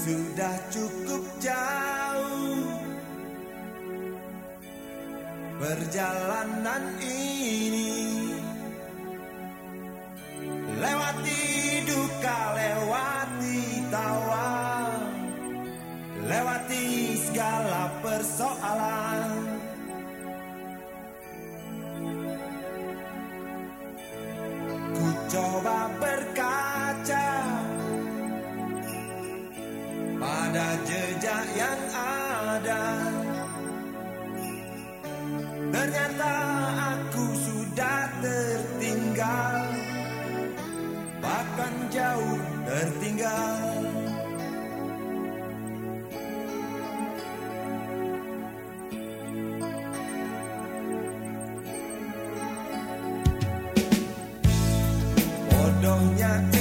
Sudah cukup jauh Perjalanan ini. Lewati duka, lewati tawa Lewati segala persoalan Ternyata aku sudah tertinggal, bahkan jauh tertinggal. Bodohnya